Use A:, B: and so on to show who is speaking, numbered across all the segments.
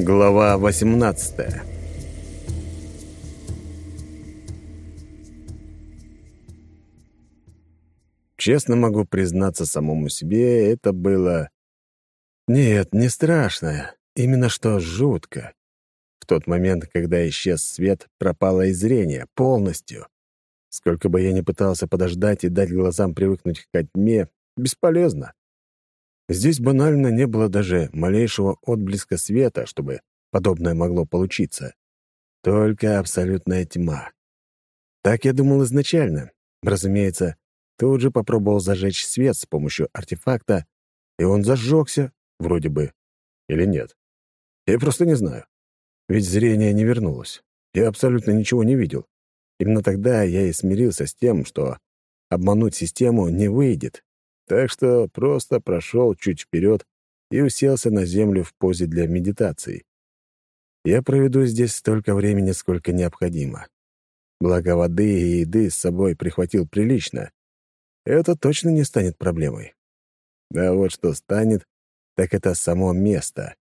A: Глава 18 Честно могу признаться самому себе, это было... Нет, не страшно, именно что жутко. В тот момент, когда исчез свет, пропало и зрение полностью. Сколько бы я ни пытался подождать и дать глазам привыкнуть к тьме, бесполезно. Здесь банально не было даже малейшего отблеска света, чтобы подобное могло получиться. Только абсолютная тьма. Так я думал изначально. Разумеется, тут же попробовал зажечь свет с помощью артефакта, и он зажегся, вроде бы. Или нет. Я просто не знаю. Ведь зрение не вернулось. Я абсолютно ничего не видел. Именно тогда я и смирился с тем, что обмануть систему не выйдет, так что просто прошел чуть вперед и уселся на землю в позе для медитации. Я проведу здесь столько времени, сколько необходимо. Благо воды и еды с собой прихватил прилично. Это точно не станет проблемой. А вот что станет, так это само место.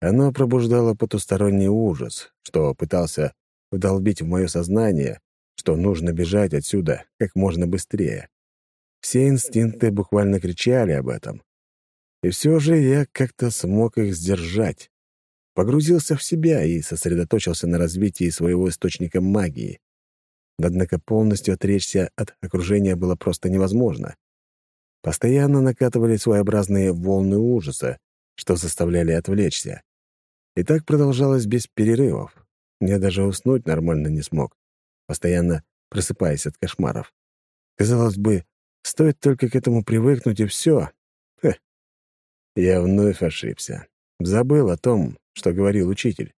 A: Оно пробуждало потусторонний ужас, что пытался вдолбить в мое сознание, что нужно бежать отсюда как можно быстрее. Все инстинкты буквально кричали об этом. И все же я как-то смог их сдержать. Погрузился в себя и сосредоточился на развитии своего источника магии. Однако полностью отречься от окружения было просто невозможно. Постоянно накатывали своеобразные волны ужаса, что заставляли отвлечься. И так продолжалось без перерывов. Я даже уснуть нормально не смог, постоянно просыпаясь от кошмаров. Казалось бы, Стоит только к этому привыкнуть, и все. Хе. Я вновь ошибся. Забыл о том, что говорил учитель.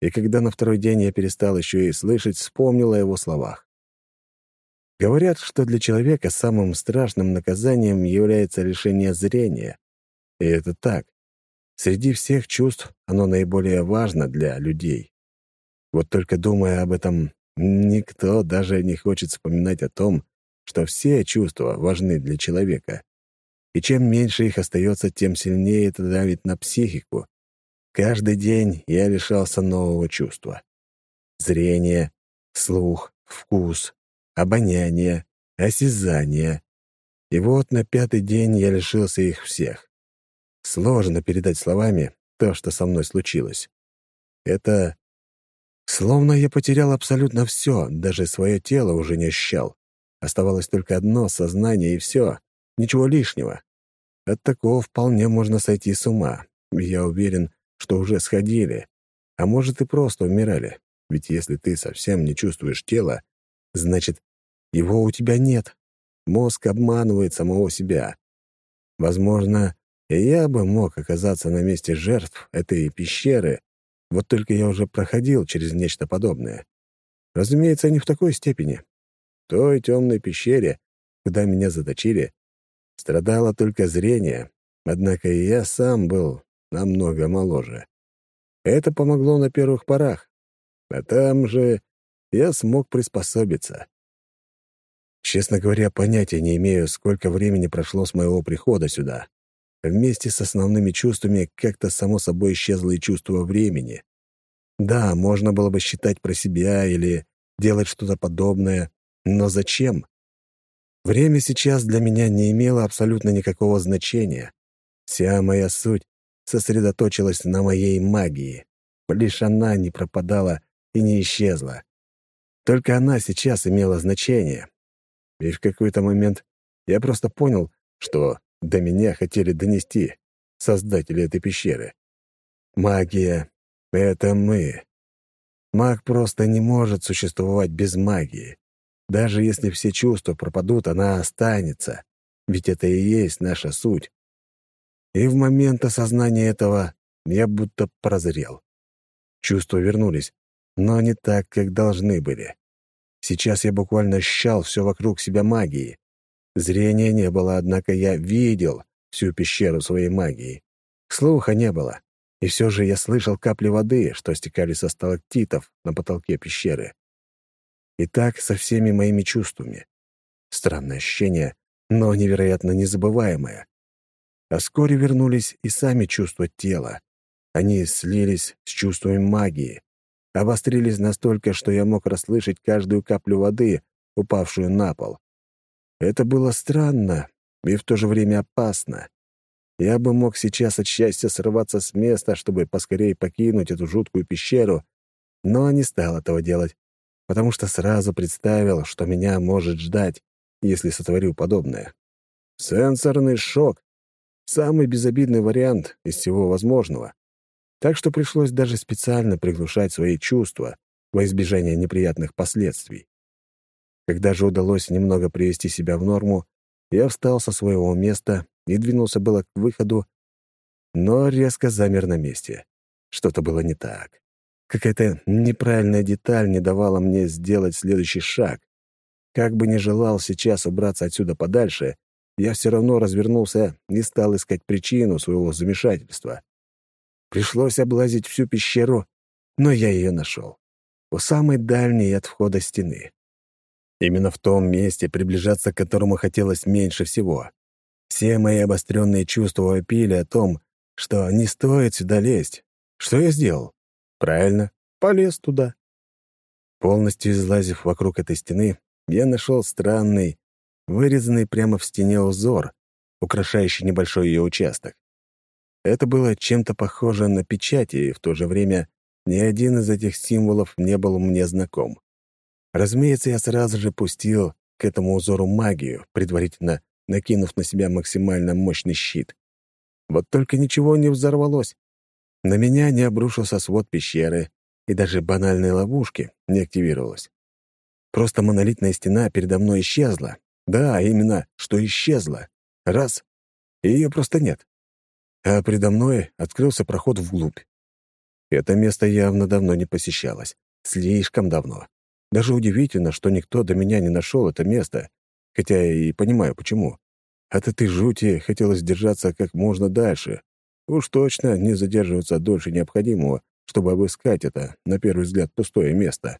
A: И когда на второй день я перестал еще и слышать, вспомнил о его словах. Говорят, что для человека самым страшным наказанием является лишение зрения. И это так. Среди всех чувств оно наиболее важно для людей. Вот только думая об этом, никто даже не хочет вспоминать о том, что все чувства важны для человека. И чем меньше их остается, тем сильнее это давит на психику. Каждый день я лишался нового чувства. Зрение, слух, вкус, обоняние, осязание. И вот на пятый день я лишился их всех. Сложно передать словами то, что со мной случилось. Это словно я потерял абсолютно все, даже свое тело уже не ощущал. Оставалось только одно — сознание, и все. Ничего лишнего. От такого вполне можно сойти с ума. Я уверен, что уже сходили. А может, и просто умирали. Ведь если ты совсем не чувствуешь тело, значит, его у тебя нет. Мозг обманывает самого себя. Возможно, я бы мог оказаться на месте жертв этой пещеры, вот только я уже проходил через нечто подобное. Разумеется, не в такой степени той темной пещере, куда меня заточили, страдало только зрение, однако и я сам был намного моложе. Это помогло на первых порах, а там же я смог приспособиться. Честно говоря, понятия не имею, сколько времени прошло с моего прихода сюда. Вместе с основными чувствами как-то само собой исчезло и чувство времени. Да, можно было бы считать про себя или делать что-то подобное, но зачем? Время сейчас для меня не имело абсолютно никакого значения. Вся моя суть сосредоточилась на моей магии. Лишь она не пропадала и не исчезла. Только она сейчас имела значение. И в какой-то момент я просто понял, что до меня хотели донести создатели этой пещеры. Магия — это мы. Маг просто не может существовать без магии. Даже если все чувства пропадут, она останется, ведь это и есть наша суть. И в момент осознания этого я будто прозрел. Чувства вернулись, но не так, как должны были. Сейчас я буквально ощущал все вокруг себя магией. Зрения не было, однако я видел всю пещеру своей магии. Слуха не было, и все же я слышал капли воды, что стекали со сталактитов на потолке пещеры. И так со всеми моими чувствами. Странное ощущение, но невероятно незабываемое. А вскоре вернулись и сами чувства тела. Они слились с чувствами магии, обострились настолько, что я мог расслышать каждую каплю воды, упавшую на пол. Это было странно и в то же время опасно. Я бы мог сейчас от счастья срываться с места, чтобы поскорее покинуть эту жуткую пещеру, но не стал этого делать, потому что сразу представил, что меня может ждать, если сотворю подобное. Сенсорный шок — самый безобидный вариант из всего возможного. Так что пришлось даже специально приглушать свои чувства во избежание неприятных последствий. Когда же удалось немного привести себя в норму, я встал со своего места и двинулся было к выходу, но резко замер на месте. Что-то было не так. Какая-то неправильная деталь не давала мне сделать следующий шаг. Как бы ни желал сейчас убраться отсюда подальше, я все равно развернулся и стал искать причину своего замешательства. Пришлось облазить всю пещеру, но я ее нашел. У самой дальней от входа стены. Именно в том месте, приближаться к которому хотелось меньше всего. Все мои обостренные чувства вопили о том, что не стоит сюда лезть. Что я сделал? Правильно, полез туда. Полностью излазив вокруг этой стены, я нашел странный, вырезанный прямо в стене узор, украшающий небольшой ее участок. Это было чем-то похоже на печати, и в то же время ни один из этих символов не был мне знаком. Разумеется, я сразу же пустил к этому узору магию, предварительно накинув на себя максимально мощный щит. Вот только ничего не взорвалось. На меня не обрушился свод пещеры, и даже банальной ловушки не активировалась. Просто монолитная стена передо мной исчезла. Да, именно, что исчезла. Раз — и ее просто нет а предо мной открылся проход вглубь. Это место явно давно не посещалось. Слишком давно. Даже удивительно, что никто до меня не нашел это место, хотя и понимаю, почему. От этой жути хотелось держаться как можно дальше. Уж точно не задерживаться дольше необходимого, чтобы обыскать это, на первый взгляд, пустое место.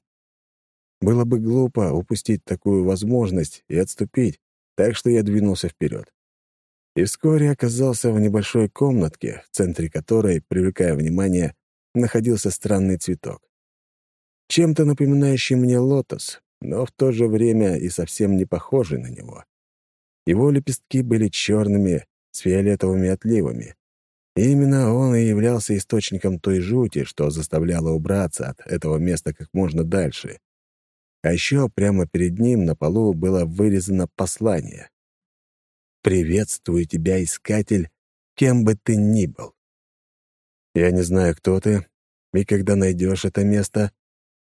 A: Было бы глупо упустить такую возможность и отступить, так что я двинулся вперед и вскоре оказался в небольшой комнатке, в центре которой, привлекая внимание, находился странный цветок. Чем-то напоминающий мне лотос, но в то же время и совсем не похожий на него. Его лепестки были черными, с фиолетовыми отливами. Именно он и являлся источником той жути, что заставляло убраться от этого места как можно дальше. А еще прямо перед ним на полу было вырезано послание. «Приветствую тебя, искатель, кем бы ты ни был. Я не знаю, кто ты, и когда найдешь это место,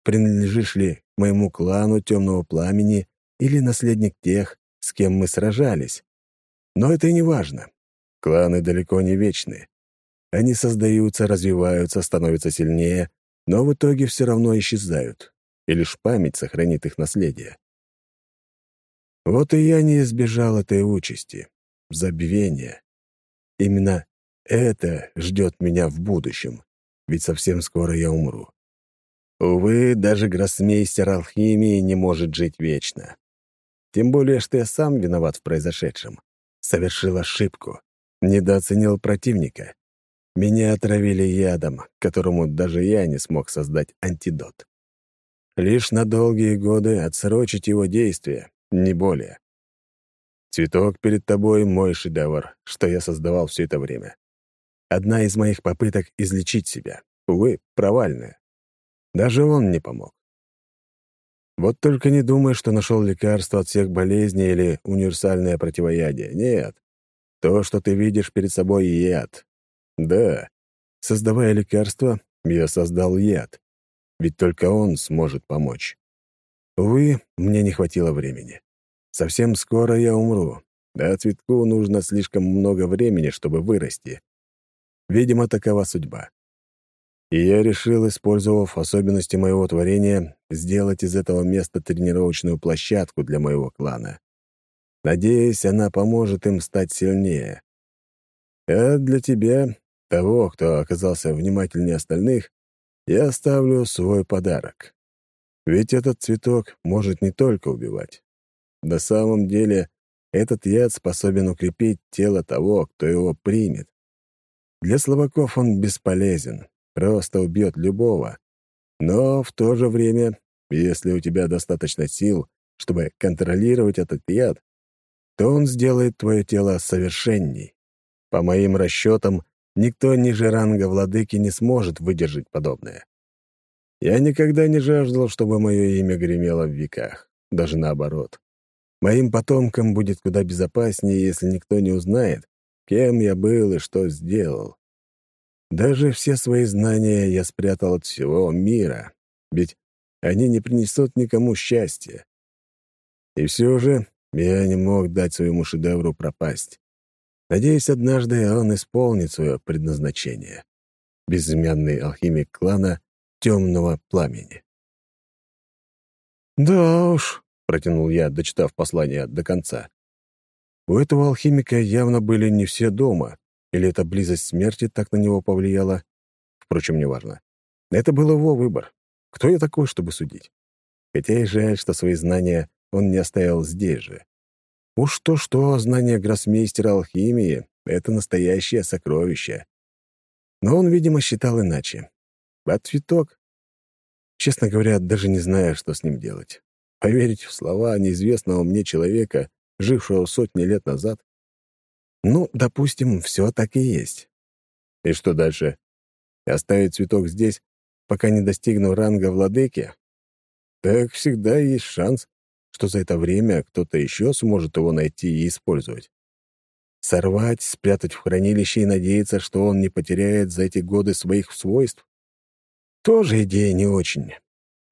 A: принадлежишь ли моему клану темного пламени или наследник тех, с кем мы сражались. Но это и не важно. Кланы далеко не вечны. Они создаются, развиваются, становятся сильнее, но в итоге все равно исчезают, и лишь память сохранит их наследие. Вот и я не избежал этой участи — забвения. Именно это ждет меня в будущем, ведь совсем скоро я умру. Увы, даже гроссмейстер алхимии не может жить вечно. Тем более, что я сам виноват в произошедшем. Совершил ошибку, недооценил противника. Меня отравили ядом, которому даже я не смог создать антидот. Лишь на долгие годы отсрочить его действие, не более. Цветок перед тобой — мой шедевр, что я создавал все это время. Одна из моих попыток излечить себя. Увы, провальная. Даже он не помог. Вот только не думай, что нашел лекарство от всех болезней или универсальное противоядие. Нет. То, что ты видишь перед собой — яд. Да, создавая лекарство, я создал яд. Ведь только он сможет помочь. Увы, мне не хватило времени. Совсем скоро я умру, а цветку нужно слишком много времени, чтобы вырасти. Видимо, такова судьба. И я решил, использовав особенности моего творения, сделать из этого места тренировочную площадку для моего клана. Надеюсь, она поможет им стать сильнее. А для тебя, того, кто оказался внимательнее остальных, я оставлю свой подарок. Ведь этот цветок может не только убивать. На самом деле, этот яд способен укрепить тело того, кто его примет. Для слабаков он бесполезен, просто убьет любого. Но в то же время, если у тебя достаточно сил, чтобы контролировать этот яд, то он сделает твое тело совершенней. По моим расчетам, никто ниже ранга владыки не сможет выдержать подобное. Я никогда не жаждал, чтобы мое имя гремело в веках, даже наоборот. Моим потомкам будет куда безопаснее, если никто не узнает, кем я был и что сделал. Даже все свои знания я спрятал от всего мира, ведь они не принесут никому счастья. И все же я не мог дать своему шедевру пропасть. Надеюсь, однажды он исполнит свое предназначение. Безымянный алхимик клана темного пламени. «Да уж», — протянул я, дочитав послание до конца. У этого алхимика явно были не все дома, или эта близость смерти так на него повлияла. Впрочем, неважно. Это был его выбор. Кто я такой, чтобы судить? Хотя и жаль, что свои знания он не оставил здесь же. Уж то-что, знание гроссмейстера алхимии — это настоящее сокровище. Но он, видимо, считал иначе. А цветок? Честно говоря, даже не знаю, что с ним делать. Поверить в слова неизвестного мне человека, жившего сотни лет назад? Ну, допустим, все так и есть. И что дальше? Оставить цветок здесь, пока не достигну ранга владыки? Так всегда есть шанс, что за это время кто-то еще сможет его найти и использовать. Сорвать, спрятать в хранилище и надеяться, что он не потеряет за эти годы своих свойств? Тоже идея не очень.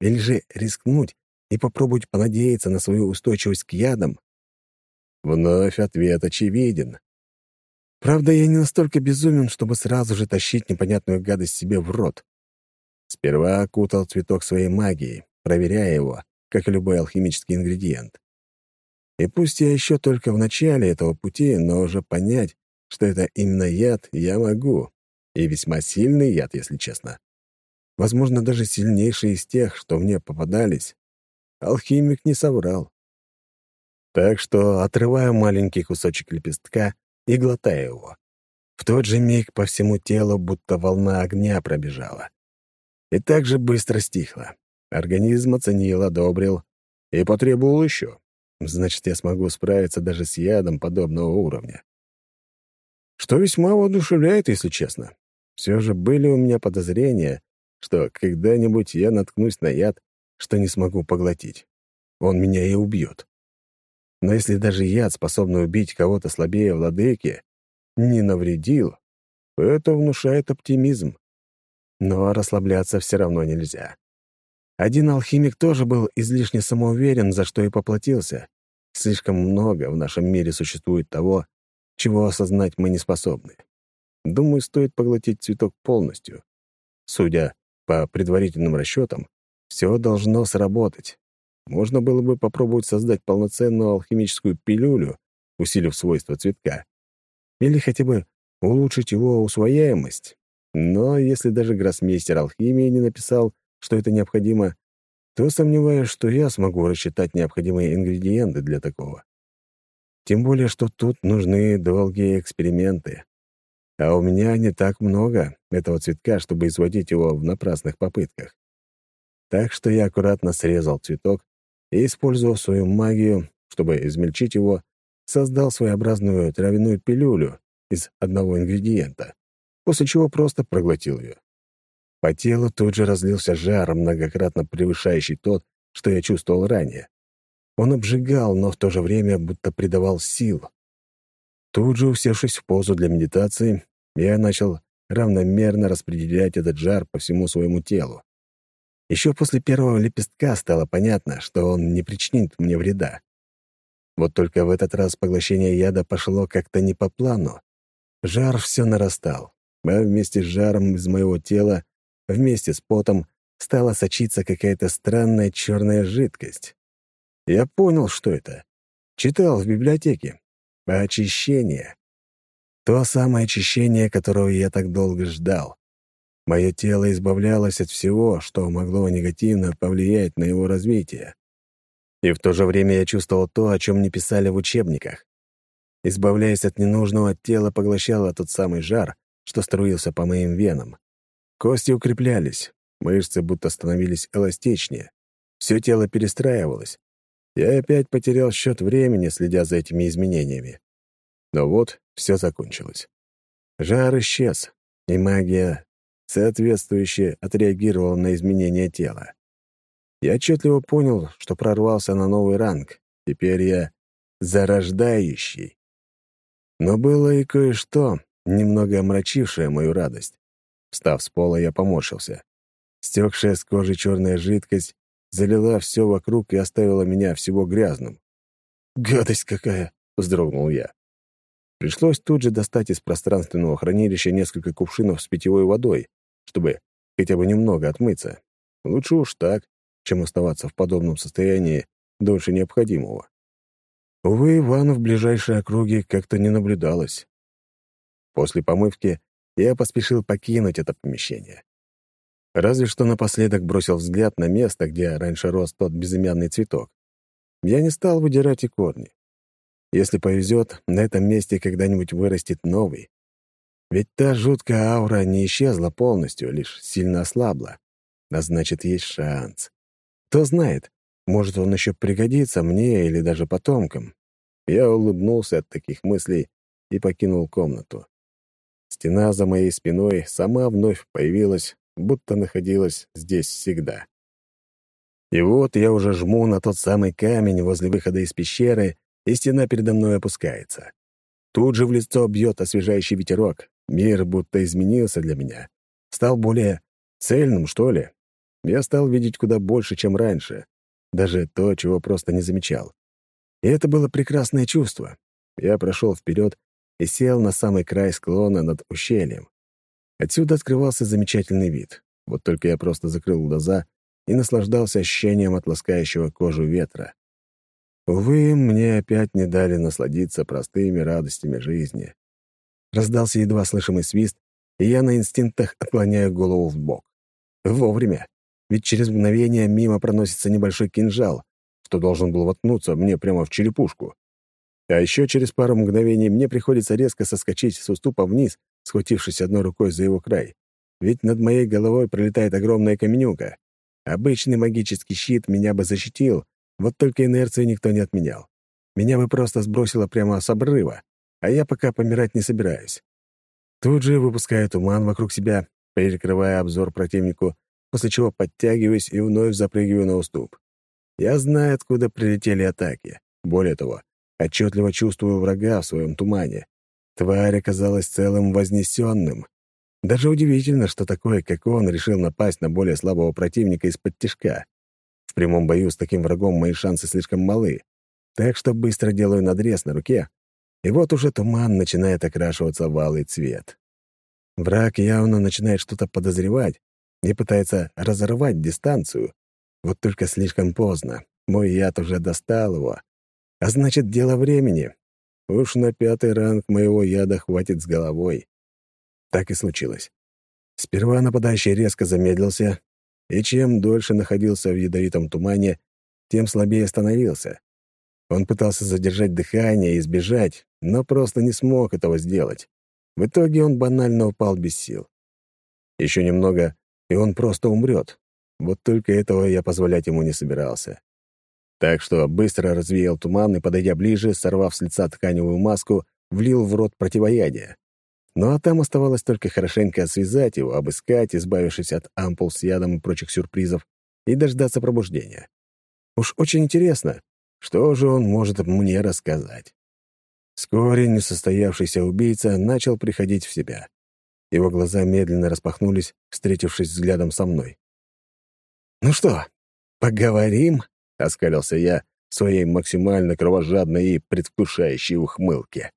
A: Или же рискнуть и попробовать понадеяться на свою устойчивость к ядам? Вновь ответ очевиден. Правда, я не настолько безумен, чтобы сразу же тащить непонятную гадость себе в рот. Сперва окутал цветок своей магией, проверяя его, как и любой алхимический ингредиент. И пусть я еще только в начале этого пути, но уже понять, что это именно яд, я могу. И весьма сильный яд, если честно возможно, даже сильнейший из тех, что мне попадались, алхимик не соврал. Так что отрываю маленький кусочек лепестка и глотаю его. В тот же миг по всему телу будто волна огня пробежала. И так же быстро стихла. Организм оценил, одобрил и потребовал еще. Значит, я смогу справиться даже с ядом подобного уровня. Что весьма воодушевляет, если честно. Все же были у меня подозрения, что когда-нибудь я наткнусь на яд, что не смогу поглотить. Он меня и убьет. Но если даже яд, способный убить кого-то слабее владыки, не навредил, это внушает оптимизм. Но расслабляться все равно нельзя. Один алхимик тоже был излишне самоуверен, за что и поплатился. Слишком много в нашем мире существует того, чего осознать мы не способны. Думаю, стоит поглотить цветок полностью. Судя по предварительным расчетам, все должно сработать. Можно было бы попробовать создать полноценную алхимическую пилюлю, усилив свойства цветка. Или хотя бы улучшить его усвояемость. Но если даже гроссмейстер алхимии не написал, что это необходимо, то сомневаюсь, что я смогу рассчитать необходимые ингредиенты для такого. Тем более, что тут нужны долгие эксперименты. А у меня не так много этого цветка, чтобы изводить его в напрасных попытках. Так что я аккуратно срезал цветок и, используя свою магию, чтобы измельчить его, создал своеобразную травяную пилюлю из одного ингредиента, после чего просто проглотил ее. По телу тут же разлился жар, многократно превышающий тот, что я чувствовал ранее. Он обжигал, но в то же время будто придавал сил. Тут же, усевшись в позу для медитации, я начал равномерно распределять этот жар по всему своему телу. Еще после первого лепестка стало понятно, что он не причинит мне вреда. Вот только в этот раз поглощение яда пошло как-то не по плану. Жар все нарастал, а вместе с жаром из моего тела, вместе с потом, стала сочиться какая-то странная черная жидкость. Я понял, что это. Читал в библиотеке. Очищение. То самое очищение, которого я так долго ждал. Мое тело избавлялось от всего, что могло негативно повлиять на его развитие. И в то же время я чувствовал то, о чем не писали в учебниках. Избавляясь от ненужного, тело поглощало тот самый жар, что струился по моим венам. Кости укреплялись, мышцы будто становились эластичнее. Все тело перестраивалось. Я опять потерял счет времени, следя за этими изменениями. Но вот все закончилось. Жар исчез, и магия соответствующе отреагировала на изменения тела. Я отчетливо понял, что прорвался на новый ранг. Теперь я зарождающий. Но было и кое-что, немного омрачившее мою радость. Встав с пола, я поморщился. Стекшая с кожи черная жидкость залила все вокруг и оставила меня всего грязным. «Гадость какая!» — вздрогнул я. Пришлось тут же достать из пространственного хранилища несколько кувшинов с питьевой водой, чтобы хотя бы немного отмыться. Лучше уж так, чем оставаться в подобном состоянии дольше необходимого. Увы, Ивана в ближайшей округе как-то не наблюдалось. После помывки я поспешил покинуть это помещение. Разве что напоследок бросил взгляд на место, где раньше рос тот безымянный цветок. Я не стал выдирать и корни. Если повезет, на этом месте когда-нибудь вырастет новый. Ведь та жуткая аура не исчезла полностью, лишь сильно ослабла. А значит, есть шанс. Кто знает, может, он еще пригодится мне или даже потомкам. Я улыбнулся от таких мыслей и покинул комнату. Стена за моей спиной сама вновь появилась, будто находилась здесь всегда. И вот я уже жму на тот самый камень возле выхода из пещеры, и стена передо мной опускается. Тут же в лицо бьет освежающий ветерок. Мир будто изменился для меня. Стал более цельным, что ли. Я стал видеть куда больше, чем раньше даже то, чего просто не замечал. И это было прекрасное чувство. Я прошел вперед и сел на самый край склона над ущельем. Отсюда открывался замечательный вид. Вот только я просто закрыл глаза и наслаждался ощущением от ласкающего кожу ветра. Увы, мне опять не дали насладиться простыми радостями жизни. Раздался едва слышимый свист, и я на инстинктах отклоняю голову в бок. Вовремя ведь через мгновение мимо проносится небольшой кинжал, что должен был воткнуться мне прямо в черепушку. А еще через пару мгновений мне приходится резко соскочить с уступа вниз, схватившись одной рукой за его край. Ведь над моей головой пролетает огромная каменюка. Обычный магический щит меня бы защитил, вот только инерцию никто не отменял. Меня бы просто сбросило прямо с обрыва, а я пока помирать не собираюсь. Тут же выпускаю туман вокруг себя, перекрывая обзор противнику, после чего подтягиваюсь и вновь запрыгиваю на уступ. Я знаю, откуда прилетели атаки. Более того, отчетливо чувствую врага в своем тумане. Тварь оказалась целым вознесенным. Даже удивительно, что такое, как он, решил напасть на более слабого противника из-под тишка. В прямом бою с таким врагом мои шансы слишком малы. Так что быстро делаю надрез на руке, и вот уже туман начинает окрашиваться в алый цвет. Враг явно начинает что-то подозревать и пытается разорвать дистанцию. Вот только слишком поздно. Мой яд уже достал его. А значит, дело времени. Уж на пятый ранг моего яда хватит с головой. Так и случилось. Сперва нападающий резко замедлился, и чем дольше находился в ядовитом тумане, тем слабее становился. Он пытался задержать дыхание и сбежать, но просто не смог этого сделать. В итоге он банально упал без сил. Еще немного, и он просто умрет. Вот только этого я позволять ему не собирался. Так что быстро развеял туман и, подойдя ближе, сорвав с лица тканевую маску, влил в рот противоядие. Ну а там оставалось только хорошенько связать его, обыскать, избавившись от ампул с ядом и прочих сюрпризов, и дождаться пробуждения. Уж очень интересно, что же он может мне рассказать. Вскоре несостоявшийся убийца начал приходить в себя. Его глаза медленно распахнулись, встретившись взглядом со мной. «Ну что, поговорим?» — оскалился я своей максимально кровожадной и предвкушающей ухмылке.